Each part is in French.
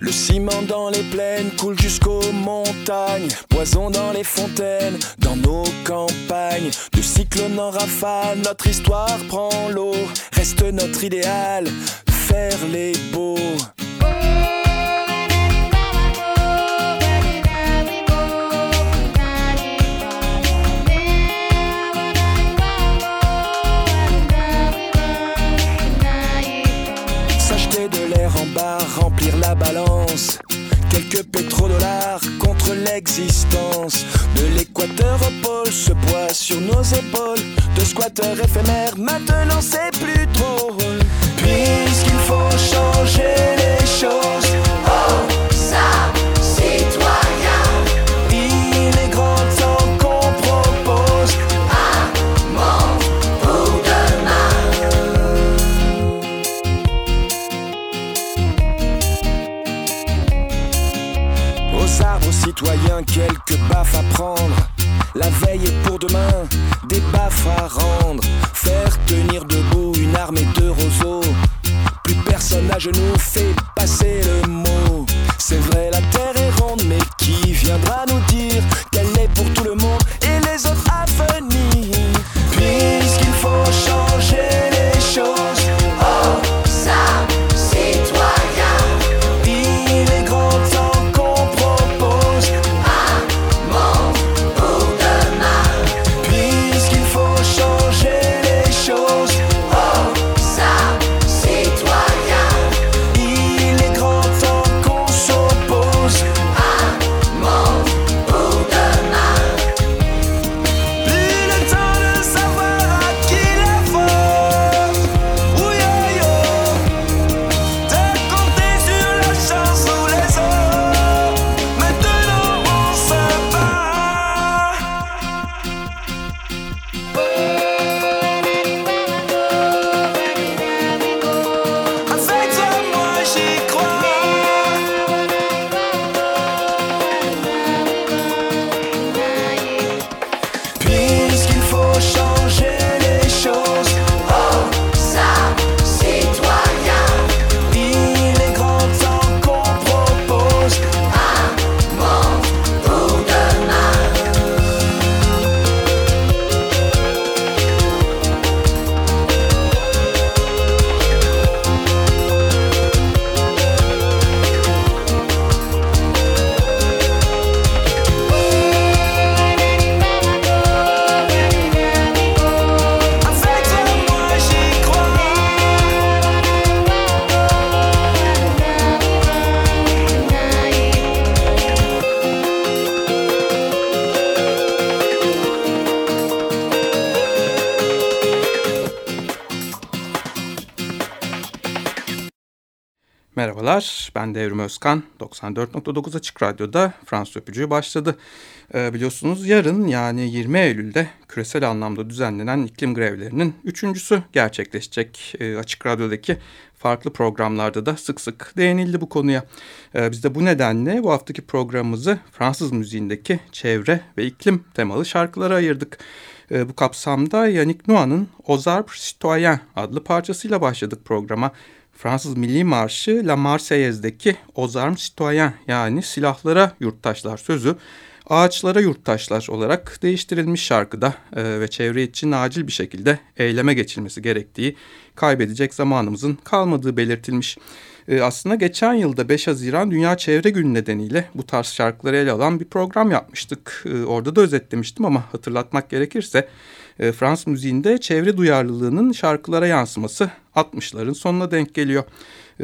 Le ciment dans les plaines coule jusqu'aux montagnes. Poison dans les fontaines, dans nos campagnes. De cyclone en rafale, notre histoire prend l'eau. Reste notre idéal, faire les beaux. L'existence. De l'équateur au pôle, ce poids sur nos épaules. De squatteurs éphémères, maintenant c'est plus drôle. Merhabalar, ben Devrim Özkan. 94.9 Açık Radyo'da Fransız Öpücüğü başladı. Ee, biliyorsunuz yarın yani 20 Eylül'de küresel anlamda düzenlenen iklim grevlerinin üçüncüsü gerçekleşecek. Ee, Açık Radyo'daki farklı programlarda da sık sık değinildi bu konuya. Ee, biz de bu nedenle bu haftaki programımızı Fransız müziğindeki çevre ve iklim temalı şarkılara ayırdık. Ee, bu kapsamda Yannick Noah'nın Aux Arbres Citoyens adlı parçasıyla başladık programa. Fransız Milli Marşı La Marseillaise'deki Aux Armes Citoyens yani silahlara yurttaşlar sözü ağaçlara yurttaşlar olarak değiştirilmiş şarkıda e, ve çevre için acil bir şekilde eyleme geçilmesi gerektiği kaybedecek zamanımızın kalmadığı belirtilmiş. E, aslında geçen yılda 5 Haziran Dünya Çevre Günü nedeniyle bu tarz şarkıları ele alan bir program yapmıştık. E, orada da özetlemiştim ama hatırlatmak gerekirse e, Fransız müziğinde çevre duyarlılığının şarkılara yansıması 60'ların sonuna denk geliyor.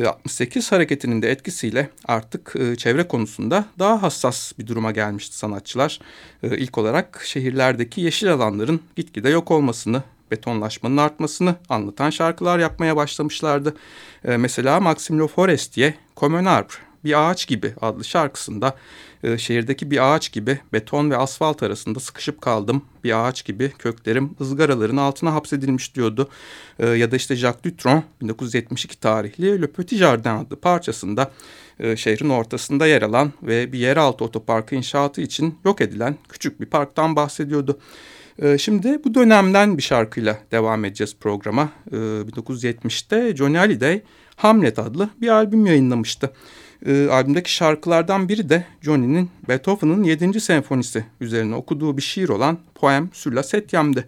68 hareketinin de etkisiyle artık çevre konusunda daha hassas bir duruma gelmişti sanatçılar. İlk olarak şehirlerdeki yeşil alanların gitgide yok olmasını, betonlaşmanın artmasını anlatan şarkılar yapmaya başlamışlardı. Mesela Maxime Le Forestier, Comme un arbre, bir ağaç gibi adlı şarkısında e, şehirdeki bir ağaç gibi beton ve asfalt arasında sıkışıp kaldım. Bir ağaç gibi köklerim ızgaraların altına hapsedilmiş diyordu. E, ya da işte Jacques Dutronc 1972 tarihli Le Petit Jardin adlı parçasında e, şehrin ortasında yer alan ve bir yeraltı otoparkı inşaatı için yok edilen küçük bir parktan bahsediyordu. E, Şimdi bu dönemden bir şarkıyla devam edeceğiz programa. E, 1970'te Johnny Hallyday Hamlet adlı bir albüm yayınlamıştı. E, albümdeki şarkılardan biri de Johnny'nin Beethoven'ın 7. senfonisi üzerine okuduğu bir şiir olan Poem sur la Septième'di.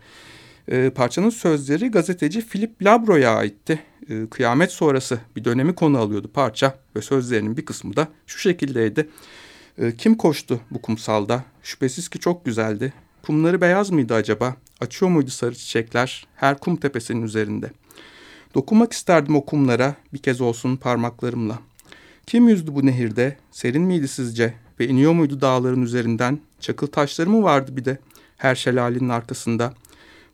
E, parçanın sözleri gazeteci Philip Labro'ya aitti. E, kıyamet sonrası bir dönemi konu alıyordu parça ve sözlerinin bir kısmı da şu şekildeydi. E, kim koştu bu kumsalda? Şüphesiz ki çok güzeldi. Kumları beyaz mıydı acaba? Açıyor muydu sarı çiçekler her kum tepesinin üzerinde? Dokunmak isterdim o kumlara bir kez olsun parmaklarımla. Kim yüzdü bu nehirde? Serin miydi sizce? Ve iniyor muydu dağların üzerinden? Çakıl taşları mı vardı bir de? Her şelalenin arkasında.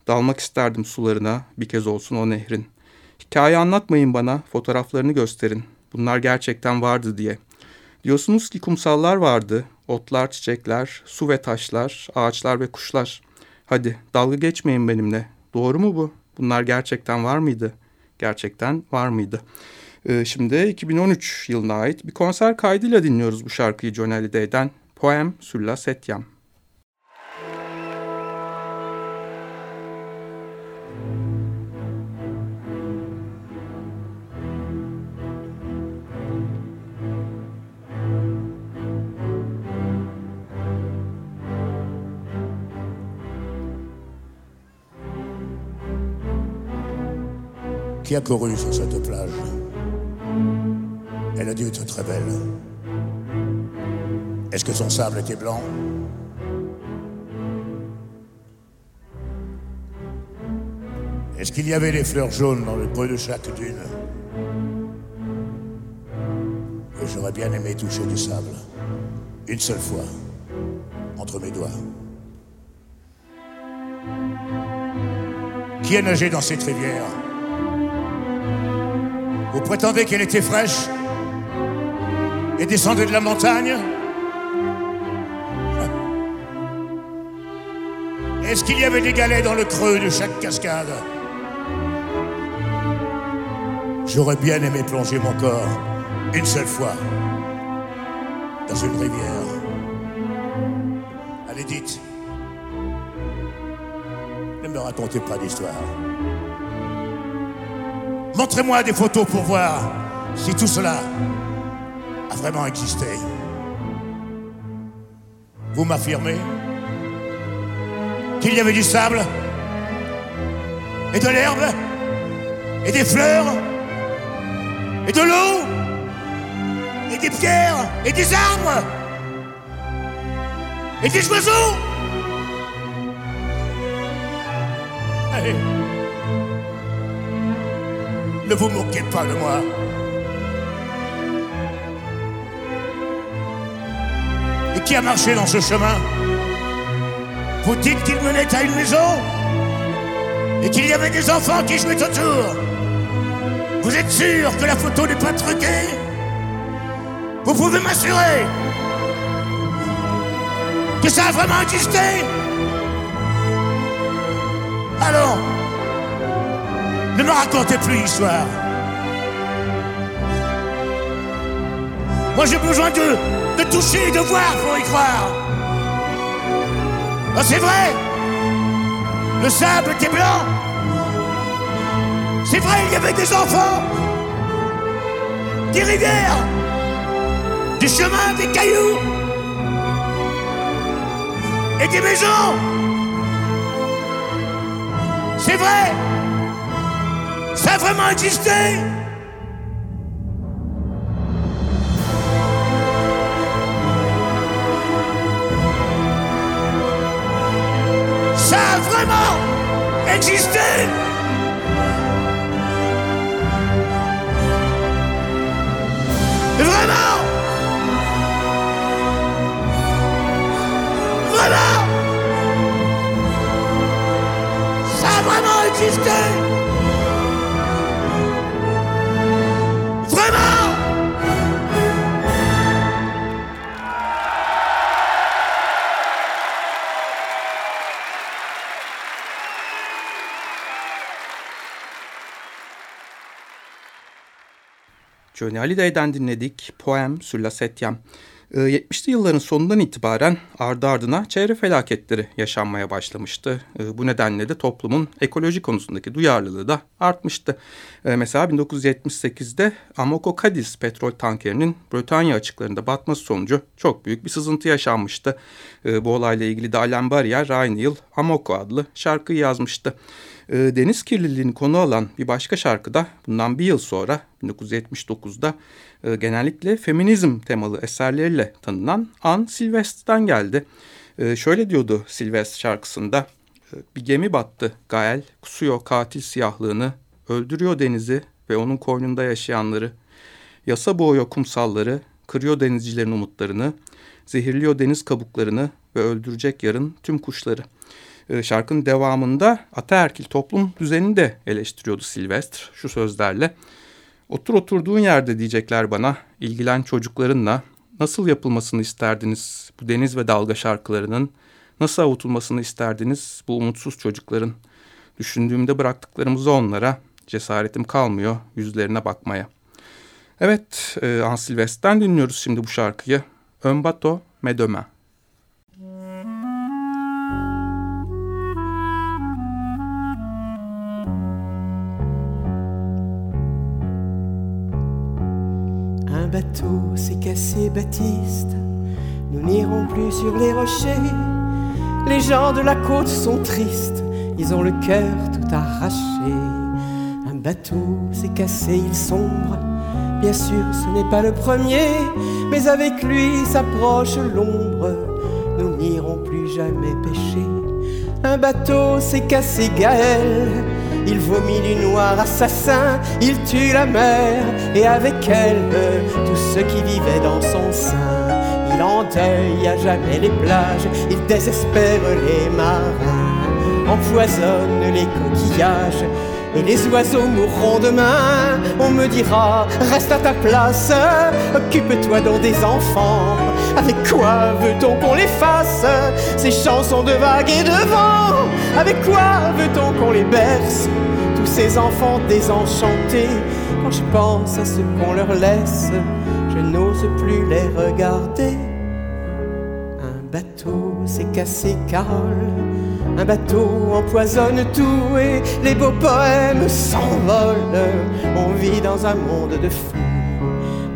Dalmak isterdim sularına bir kez olsun o nehrin. Hikaye anlatmayın bana, fotoğraflarını gösterin. Bunlar gerçekten vardı diye. Diyorsunuz ki kumsallar vardı, otlar, çiçekler, su ve taşlar, ağaçlar ve kuşlar. Hadi dalga geçmeyin benimle. Doğru mu bu? Bunlar gerçekten var mıydı? Gerçekten var mıydı? Ee, şimdi 2013 yılına ait bir konser kaydıyla dinliyoruz bu şarkıyı John Halliday'den. Poem sur la septième. qui a couru sur cette plage. Dû être très belle. Est-ce que son sable était blanc? Est-ce qu'il y avait des fleurs jaunes dans le creux de chaque dune? Et j'aurais bien aimé toucher du sable, une seule fois, entre mes doigts. Qui a nagé dans cette rivière? Vous prétendez qu'elle était fraîche? Et descendait de la montagne Est-ce qu'il y avait des galets dans le creux de chaque cascade? J'aurais bien aimé plonger mon corps une seule fois dans une rivière. Allez, dites. Ne me racontez pas d'histoire. Montrez-moi des photos pour voir si tout cela vraiment existé. Vous m'affirmez qu'il y avait du sable et de l'herbe et des fleurs et de l'eau et des pierres et des arbres et des oiseaux. Allez. Ne vous moquez pas de moi. Qui a marché dans ce chemin. Vous dites qu'il menait à une maison Et qu'il y avait des enfants qui jouaient autour. Vous êtes sûr que la photo n'est pas truquée? Vous pouvez m'assurer que ça a vraiment existé? Alors ne me racontez plus l'histoire. Moi j'ai besoin de, de toucher de voir pour y croire. Oh, c'est vrai Le sable était blanc. C'est vrai, il y avait des enfants. Des rivières. Des chemins, des cailloux. Et des maisons. C'est vrai ça a vraiment existé she's dead! Johnny Hallyday'den dinledik Poem sur la Septième. 70'li ee, yılların sonundan itibaren ardı ardına çevre felaketleri yaşanmaya başlamıştı. Ee, bu nedenle de toplumun ekoloji konusundaki duyarlılığı da artmıştı. Ee, mesela 1978'de Amoco Cadiz petrol tankerinin Britanya açıklarında batması sonucu çok büyük bir sızıntı yaşanmıştı. Bu olayla ilgili de Alain Barrière aynı yıl Amoco adlı şarkıyı yazmıştı. Deniz kirliliğini konu alan bir başka şarkı da bundan bir yıl sonra 1979'da e, genellikle feminizm temalı eserleriyle tanınan Anne Sylvester'den geldi. E, şöyle diyordu Sylvester şarkısında. E, bir gemi battı Gael, kusuyor katil siyahlığını, öldürüyor denizi ve onun koynunda yaşayanları. Yasa boğuyor kumsalları, kırıyor denizcilerin umutlarını, zehirliyor deniz kabuklarını ve öldürecek yarın tüm kuşları. Şarkının devamında ataerkil toplum düzenini de eleştiriyordu Sylvester şu sözlerle. Otur oturduğun yerde diyecekler bana. İlgilen çocuklarınla. Nasıl yapılmasını isterdiniz bu deniz ve dalga şarkılarının? Nasıl avutulmasını isterdiniz bu umutsuz çocukların? Düşündüğümde bıraktıklarımızı onlara cesaretim kalmıyor yüzlerine bakmaya. Evet, e, Hans Silvester'den dinliyoruz şimdi bu şarkıyı. Ön bato, medöme. bateau s'est cassé, Baptiste. Nous n'irons plus sur les rochers. Les gens de la côte sont tristes, ils ont le cœur tout arraché. Un bateau s'est cassé, il sombre. Bien sûr, ce n'est pas le premier, mais avec lui s'approche l'ombre. Nous n'irons plus jamais pêcher. Un bateau s'est cassé, Gaël. Il vomit du noir assassin, il tue la mer et avec elle tous ceux qui vivaient dans son sein. Il endeuille à jamais les plages, il désespère les marins, empoisonne les coquillages et les oiseaux mourront demain. On me dira, reste à ta place, occupe-toi donc des enfants. Avec quoi veut-on qu'on les fasse Ces chansons de vagues et de vent Avec quoi veut-on qu'on les berce Tous ces enfants désenchantés Quand je pense à ce qu'on leur laisse Je n'ose plus les regarder Un bateau s'est cassé Carole un bateau empoisonne tout et les beaux poèmes s'envolent. On vit dans un monde de fous.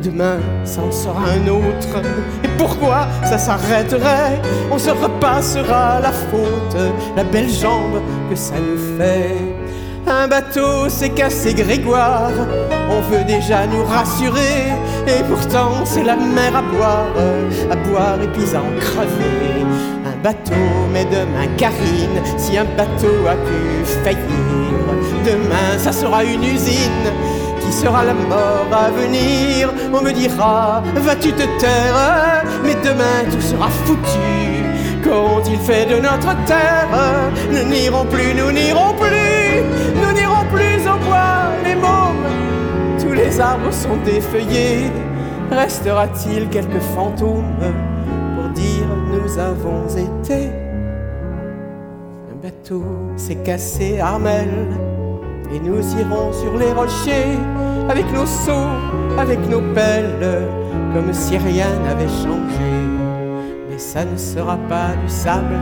Demain, ça en sera un autre. Pourquoi ça s'arrêterait? On se repassera la faute, la belle jambe que ça nous fait. Un bateau s'est cassé Grégoire, on veut déjà nous rassurer, et pourtant c'est la mer à boire, à boire et puis à en crever. Bateau, mais demain Karine, si un bateau a pu faillir, demain ça sera une usine qui sera la mort à venir. On me dira, vas-tu te taire, mais demain tout sera foutu. Qu'ont-ils fait de notre terre Nous n'irons plus, nous n'irons plus, nous n'irons plus au bois, les mômes. Tous les arbres sont défeuillés. Restera-t-il quelques fantômes nous avons été? Un bateau s'est cassé, Armel, et nous irons sur les rochers avec nos seaux, avec nos pelles, comme si rien n'avait changé. Mais ça ne sera pas du sable,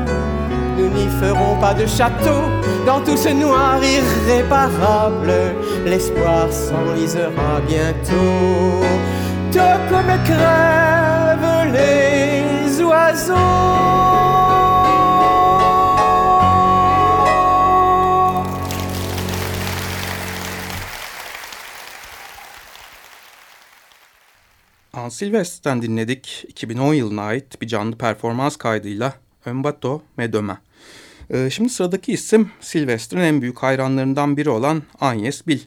nous n'y ferons pas de château dans tout ce noir irréparable. L'espoir s'enlisera bientôt, tout comme crèvent les oiseaux. Hans Silvester'den dinledik. 2010 yılına ait bir canlı performans kaydıyla Önbato Medöme. Ee, şimdi sıradaki isim Sylvester'ın en büyük hayranlarından biri olan Agnes Bill.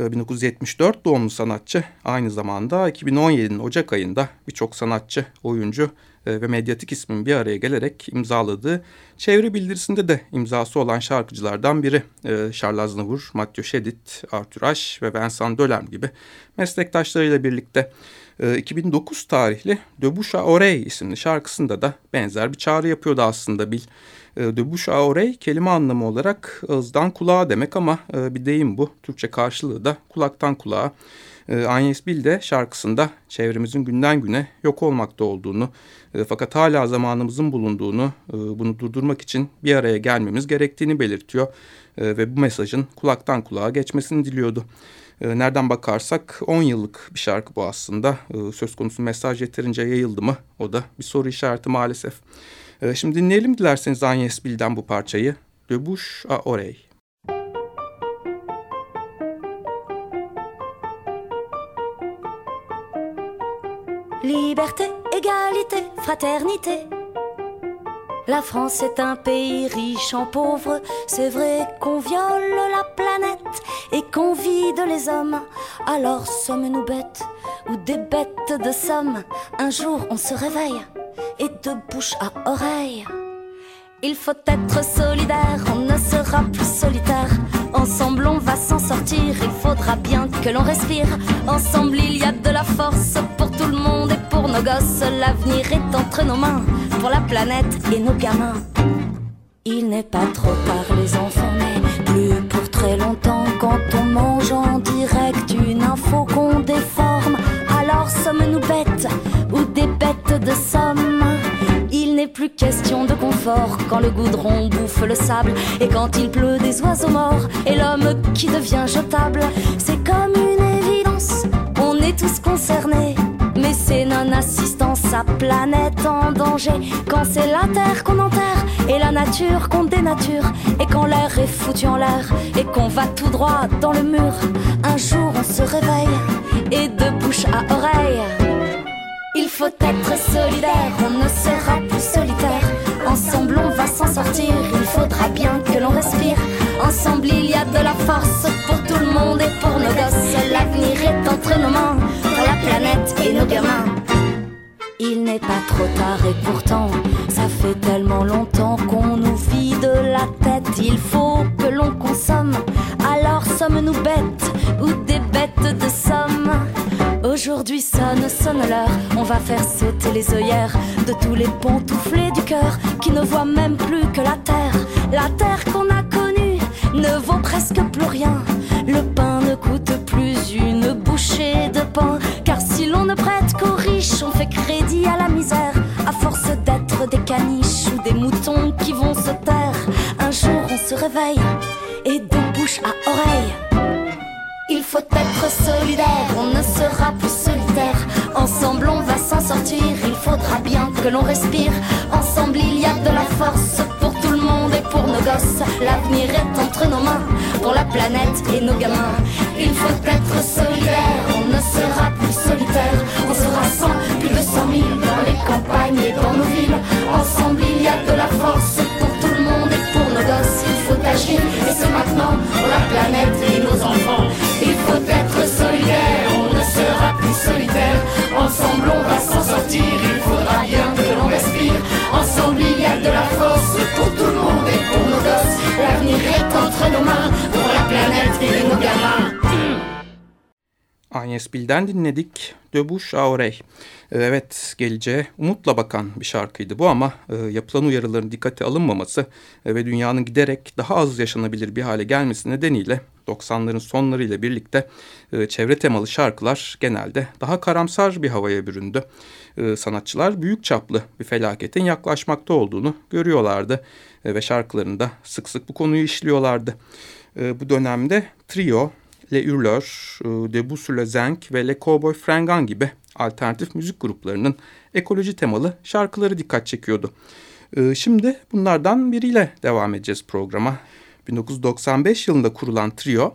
1974 ee, doğumlu sanatçı aynı zamanda 2017'nin Ocak ayında birçok sanatçı, oyuncu e, ve medyatik ismin bir araya gelerek imzaladığı çevre bildirisinde de imzası olan şarkıcılardan biri. E, Charles Aznavour, Mathieu Chedid, Arthur Ashe ve Vincent Dölem gibi meslektaşlarıyla birlikte 2009 tarihli Debouche Orey isimli şarkısında da benzer bir çağrı yapıyordu aslında Bill. Debouche Orey kelime anlamı olarak ağızdan kulağa demek ama bir deyim bu. Türkçe karşılığı da kulaktan kulağa. Agnes Bill de şarkısında çevremizin günden güne yok olmakta olduğunu fakat hala zamanımızın bulunduğunu bunu durdurmak için bir araya gelmemiz gerektiğini belirtiyor ve bu mesajın kulaktan kulağa geçmesini diliyordu. Ee, nereden bakarsak 10 yıllık bir şarkı bu aslında. Ee, söz konusu mesaj yeterince yayıldı mı? O da bir soru işareti maalesef. Ee, şimdi dinleyelim dilerseniz Agnes Bill'den bu parçayı. De bouche à oreille. Liberté, égalité, fraternité La France est un pays riche en pauvres. C'est vrai qu'on viole la planète et qu'on vide les hommes. Alors sommes-nous bêtes ou des bêtes de somme? Un jour on se réveille et de bouche à oreille. Il faut être solidaire, on ne sera plus solitaire. Ensemble on va s'en sortir, il faudra bien que l'on respire. Ensemble il y a de la force pour nos gosses. L'avenir est entre nos mains pour la planète et nos gamins. Il n'est pas trop tard les enfants, mais plus pour très longtemps quand on mange en direct une info qu'on déforme. Alors sommes-nous bêtes ou des bêtes de somme? Il n'est plus question de confort quand le goudron bouffe le sable et quand il pleut des oiseaux morts et l'homme qui devient jetable. C'est comme une évidence, on est tous concernés c'est non-assistance à planète en danger. Quand c'est la terre qu'on enterre et la nature qu'on dénature. Et quand l'air est foutu en l'air et qu'on va tout droit dans le mur. Un jour on se réveille et de bouche à oreille. Il faut être solidaire, on ne sera plus solitaire. Ensemble on va s'en sortir, il faudra bien que l'on respire. Ensemble il y a de la force pour tout le monde et pour nos gosses. L'avenir est entre nos mains la planète et nos gamins. Il n'est pas trop tard et pourtant, ça fait tellement longtemps qu'on nous vide la tête. Il faut que l'on consomme. Alors sommes-nous bêtes ou des bêtes de somme? Aujourd'hui sonne, sonne l'heure. Va faire sauter les œillères de tous les pantouflés du cœur qui ne voient même plus que la terre. La terre qu'on a connue ne vaut presque plus rien. Le pain ne coûte plus une bouchée de pain. Car si l'on ne prête qu'aux riches, on fait crédit à la misère. À force d'être des caniches ou des moutons qui vont se taire, un jour on se réveille et de bouche à oreille. Il faut être solidaire, on ne sera plus solitaire. Il faudra bien que l'on respire. Ensemble il y a de la force pour nos gosses. L'avenir est entre nos mains, pour la planète et nos gamins. Il faut être solidaire, on ne sera plus solitaire. Gamins. Agnes Bill'den dinledik. Döbuş Aurey. Evet geleceğe umutla bakan bir şarkıydı bu ama e, yapılan uyarıların dikkate alınmaması e, ve dünyanın giderek daha az yaşanabilir bir hale gelmesi nedeniyle 90'ların sonları ile birlikte e, çevre temalı şarkılar genelde daha karamsar bir havaya büründü. E, sanatçılar büyük çaplı bir felaketin yaklaşmakta olduğunu görüyorlardı e, ve şarkılarında sık sık bu konuyu işliyorlardı. E, bu dönemde Trio, Le Hurleurs, e, Debout sur le Zinc ve Le Cowboy Fringant gibi alternatif müzik gruplarının ekoloji temalı şarkıları dikkat çekiyordu. E, şimdi bunlardan biriyle devam edeceğiz programa. 1995 yılında kurulan trio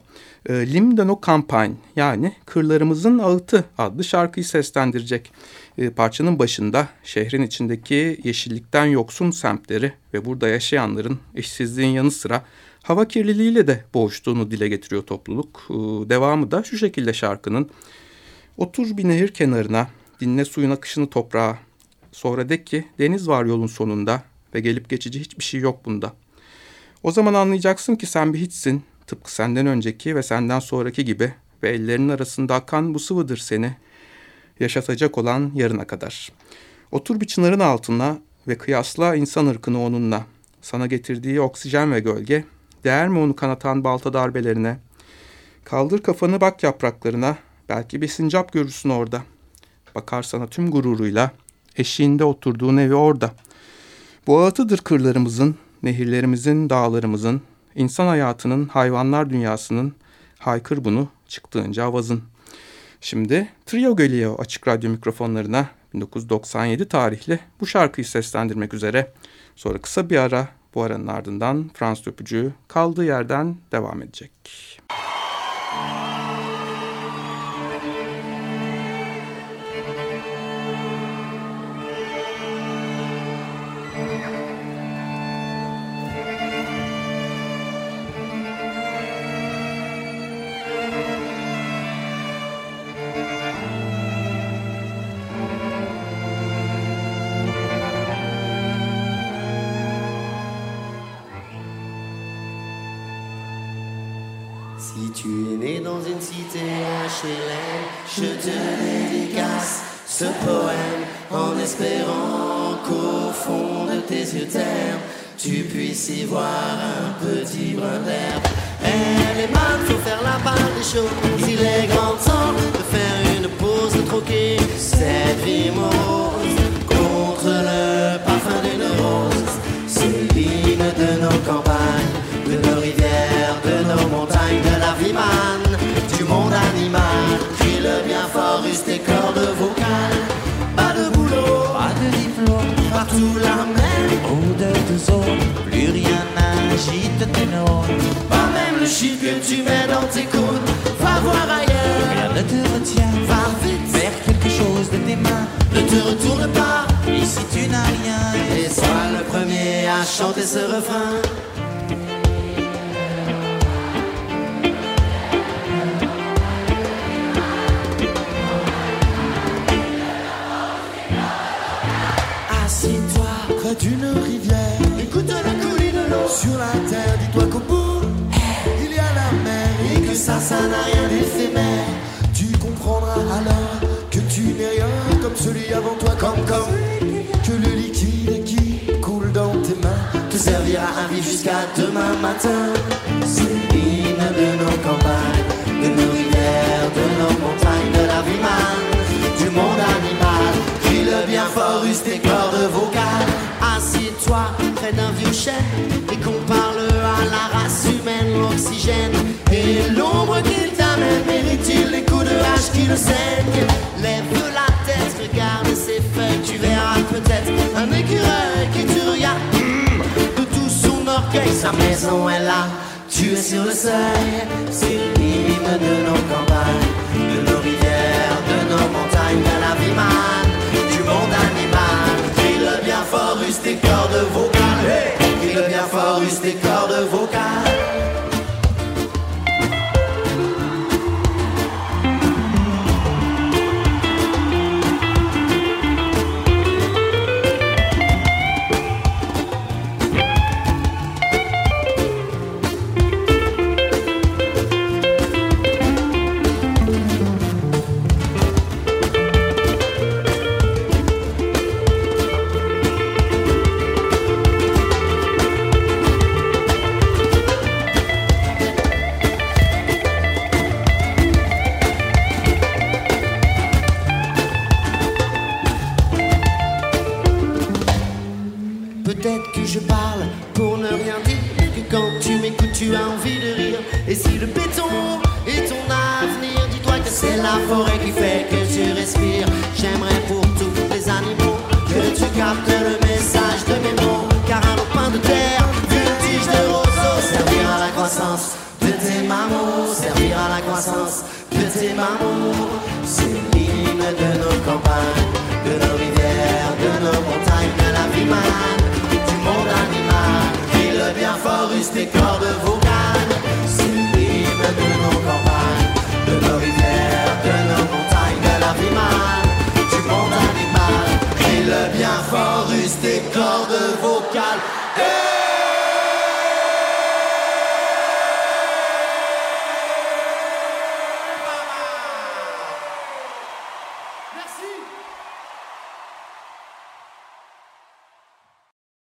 e, Lim de no Campagne yani Kırlarımızın Ağıtı adlı şarkıyı seslendirecek. E, parçanın başında şehrin içindeki yeşillikten yoksun semtleri ve burada yaşayanların işsizliğin yanı sıra hava kirliliğiyle de boğuştuğunu dile getiriyor topluluk. E, devamı da şu şekilde şarkının. Otur bir nehir kenarına, dinle suyun akışını toprağa. Sonra de ki deniz var yolun sonunda ve gelip geçici hiçbir şey yok bunda. O zaman anlayacaksın ki sen bir hiçsin. Tıpkı senden önceki ve senden sonraki gibi ve ellerinin arasında akan bu sıvıdır seni. yaşatacak olan yarına kadar. Otur bir çınarın altına ve kıyasla insan ırkını onunla. Sana getirdiği oksijen ve gölge, değer mi onu kanatan balta darbelerine? Kaldır kafanı bak yapraklarına, belki bir sincap görürsün orada. Bakar sana tüm gururuyla, eşiğinde oturduğun evi orada. Bu ağıtıdır kırlarımızın, nehirlerimizin, dağlarımızın, insan hayatının, hayvanlar dünyasının, haykır bunu çıktığınca avazın. Şimdi Trio geliyor açık radyo mikrofonlarına 1997 tarihli bu şarkıyı seslendirmek üzere. Sonra kısa bir ara bu aranın ardından Fransız öpücüğü kaldığı yerden devam edecek. Si dédicace ce poème en espérant qu'au fond de tes yeux ternes, tu puisses y voir un petit brin d'herbe. Elle est mal, faut faire la part des choses. Il est grand use tes cordes vocales. Pas de boulot, pas de diplôme, partout la même odeur de zone. Plus rien n'agite tes neurones, pas même le chiffre que tu mets dans tes côtes. Va voir ailleurs, rien ne te retient. Va vite, faire quelque chose de tes mains. Ne te retourne pas, ici tu n'as rien. Et sois le premier à chanter ce refrain. Sur la terre, dis-toi qu'au bout, il y a la mer Et que ça, ça n'a rien d'éphémère. Tu comprendras alors que tu n'es rien comme celui avant toi, comme comme que le liquide qui coule dans tes mains Te servira à vivre jusqu'à demain matin. C'est l'hymne de nos campagnes De nos rivières, de nos montagnes De la vie manne, du monde animal Crie le bien fort, use tes cordes vocales Assis-toi près d'un vieux chêne de saignent Lève la tête, regarde ses feuilles Tu verras peut-être un écureuil qui te regarde. Hmm, De tout son orgueil, sa maison est là. Tu es sur le seuil C'est l'hymne de nos campagnes De nos rivières, de nos montagnes De la vie manne, du monde animal. Crie le bien fort, use tes cordes vocales Crie le bien fort, use tes cordes vocales Servir à la croissance de tes mammaux C'est l'hymne de nos campagnes De nos rivières, de nos montagnes De la vie du monde animal Crie le bien fort, use tes cordes vocales C'est de nos campagnes De nos rivières, de nos montagnes De la vie du monde animal Crie le bien fort, use tes cordes vocales